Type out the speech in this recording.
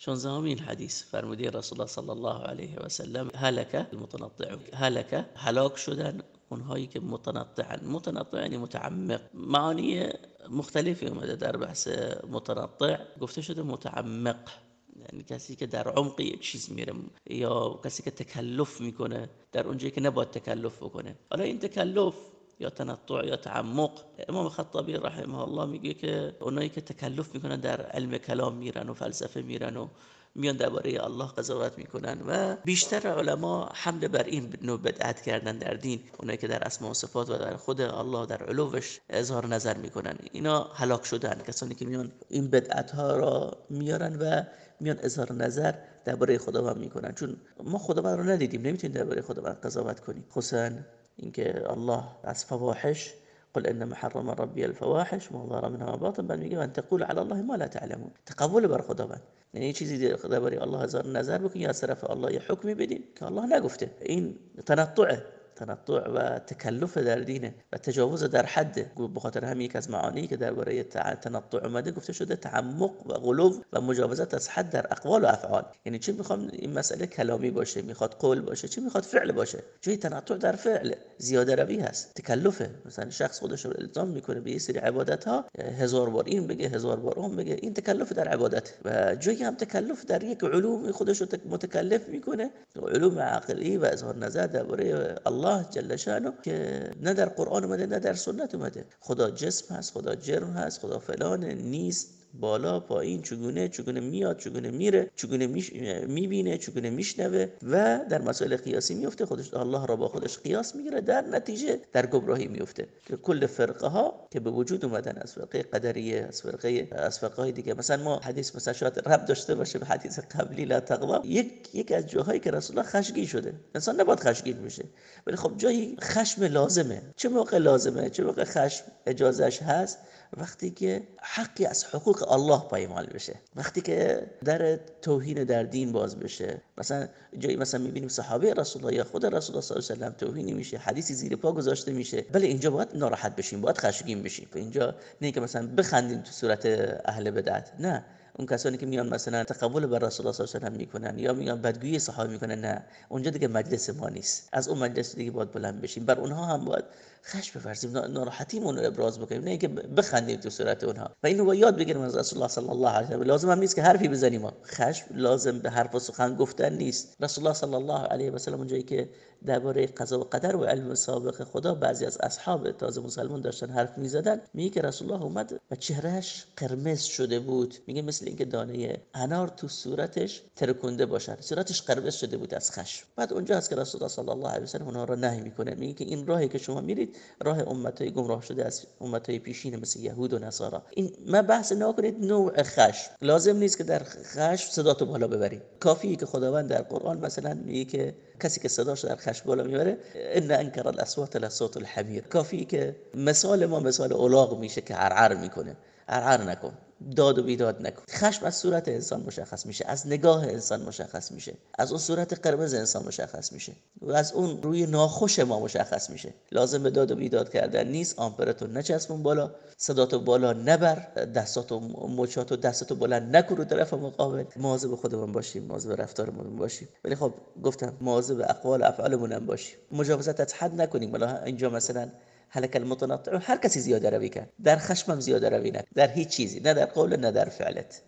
شانزدهمین حدیث فرمودی رسول الله صلی الله علیه و سلم هلك المتنطع هلك هلاک شدن اونهایی که متنطعن متنطع یعنی متعمق. معانی مختلفی اومده در بحث متنطع. گفته شده متعمق. یعنی کسی که در عمق یک چیز میره یا کسی که تکلف میکنه در اونجایی که نباید تکلف بکنه. حالا این تکلف یا تنطع یا تعمق امام خطابی رحمه الله میگه که اونایی که تکلف می‌کنن در علم کلام میرن و فلسفه میرن و میان درباره الله قضاوت می‌کنن و بیشتر علما حمل بر این نوع بدعت کردن در دین. اونایی که در اسماء و صفات و در خود الله در علوش اظهار نظر می‌کنن. اینا هلاک شدن. کسانی که میان این بدعت ها را میارن و میان اظهار نظر درباره خداوند می‌کنن. چون ما خداوند رو ندیدیم. نمی‌تونیم درباره خداوند قضاوت کنیم. خصوصا اینکه الله از فواحش قل انما حرم ربي الفواحش ما ظهر منها باطن. بعد میگه ان تقول على الله ما لا تعلمون. تقبل بر خداوند یعنی یه چیزی درباره الله نظر بکنی یا از طرف الله یه حکمی بدین که الله نگفته این تنطعه. تنطع و تکلف در دینه و تجاوز در حد. به خاطر هم یک از معانی که درباره تنطع اومده گفته شده تعمق و غلو و مجاوزت از حد در اقوال و افعال. یعنی چی می‌خوام این مسئله کلامی باشه می‌خواد قول باشه چی می‌خواد فعل باشه؟ جای تنطع در فعل زیاده روی هست تکلفه. مثلا شخص خودش رو الزام می‌کنه به یه سری عبادت ها هزار بار این بگه هزار بار اون بگه این تکلف در عبادت. و جایی هم تکلف در یک علوم خودش رو متکلف می‌کنه. علوم عقلی و اظهار نظر درباره الله الله جل شانو که نه در قرآن اومده نه در سنت اومده. خدا جسم هست خدا جرم هست خدا فلان نیست. بالا پایین چگونه چگونه میاد چگونه میره چگونه می‌بینه چگونه میشنوه و در مسائل قیاسی میفته. خودش الله را با خودش قیاس می‌گیره. در نتیجه در گمراهی میفته. کل فرقه ها که به وجود اومدن از فرقه قدریه از فرقه از فرقه های دیگه. مثلا ما حدیث مثلا شاید رب داشته باشه به حدیث قبلی لا تقوا یک یک از جاهایی که رسول الله خشمگین شده. انسان نباید خشمگین میشه ولی خب جایی خشم لازمه. چه موقع لازمه؟ چه موقع خشم اجازهش هست؟ وقتی که حقی از حقوق الله پایمال بشه. وقتی که در توهین در دین باز بشه. مثلا جایی مثلا می‌بینیم صحابه رسول الله یا خود رسول الله صلی الله علیه و سلم توهینی میشه حدیثی زیر پا گذاشته میشه. بله اینجا باید ناراحت بشیم باید خشمگین بشیم. اینجا نه که مثلا بخندیم تو صورت اهل بدعت. نه. اون کسانی که میان مثلا تقبل بر رسول الله صلی الله علیه و می‌کنن یا میان بدگویی صحابه می‌کنن نه. اونجا دیگه مجلس ما نیست. از اون مجلس دیگه باید بلند بشیم. بر اونها هم باید خشم بفرزیم ناراحتیمون رو ابراز بکنیم. نه اینکه بخندیم تو صورت اونها. و اینو با یاد بگیریم از رسول الله صلی الله علیه و لازم هم نیست که حرفی بزنیم خشم لازم به حرف و سخن گفتن نیست. رسول الله صلی الله علیه و سلم اونجایی که درباره قضا و قدر و علم سابق خدا بعضی از اصحاب تازه مسلمان داشتن حرف می‌زدن. میگه که رسول الله اومد و چهرهش قرمز شده بود. میگه مثل اینکه دانه انار تو صورتش ترکونده باشه صورتش قرمز شده بود از خشم. بعد اونجا هست که رسول الله صلی الله علیه و سلم اونها رو نهی می‌کنه. میگه که این راهی که شما میرید راه امتای گمراه شده از امتای پیشین مثل یهود و نصارا. این ما بحث نکنید نوع خشم. لازم نیست که در خشم صداتو بالا ببرید. کافیه که خداوند در قرآن مثلا میگه که کسی که صداش در خشم بالا می‌بره ان انکر الاصوات لصوت الحمیر کافی که مثال ما مثال اولاغ میشه که عرعر می‌کنه. عرعر نکن. داد و بیداد نکن. خشم از صورت انسان مشخص میشه از نگاه انسان مشخص میشه از اون صورت قرمز انسان مشخص میشه و از اون روی ناخوش ما مشخص میشه. لازم به داد و بیداد کردن نیست آمپرتو نچسبون بالا صداتو بالا نبر دستاتو مچاتو دستاتو بلند نکن طرف مقابل. مواظب خودمون باشیم مواظب رفتارمون باشیم. ولی خب گفتم مواظب اقوال و افعالمون هم باشیم. مجاوزت از حد نکنیم. ولی اینجا مثلا هلك المتنطع هر کسی زیاده روی کرد. در خشمم زیاده روی نه در هیچ چیزی نه در قول نه در فعلت.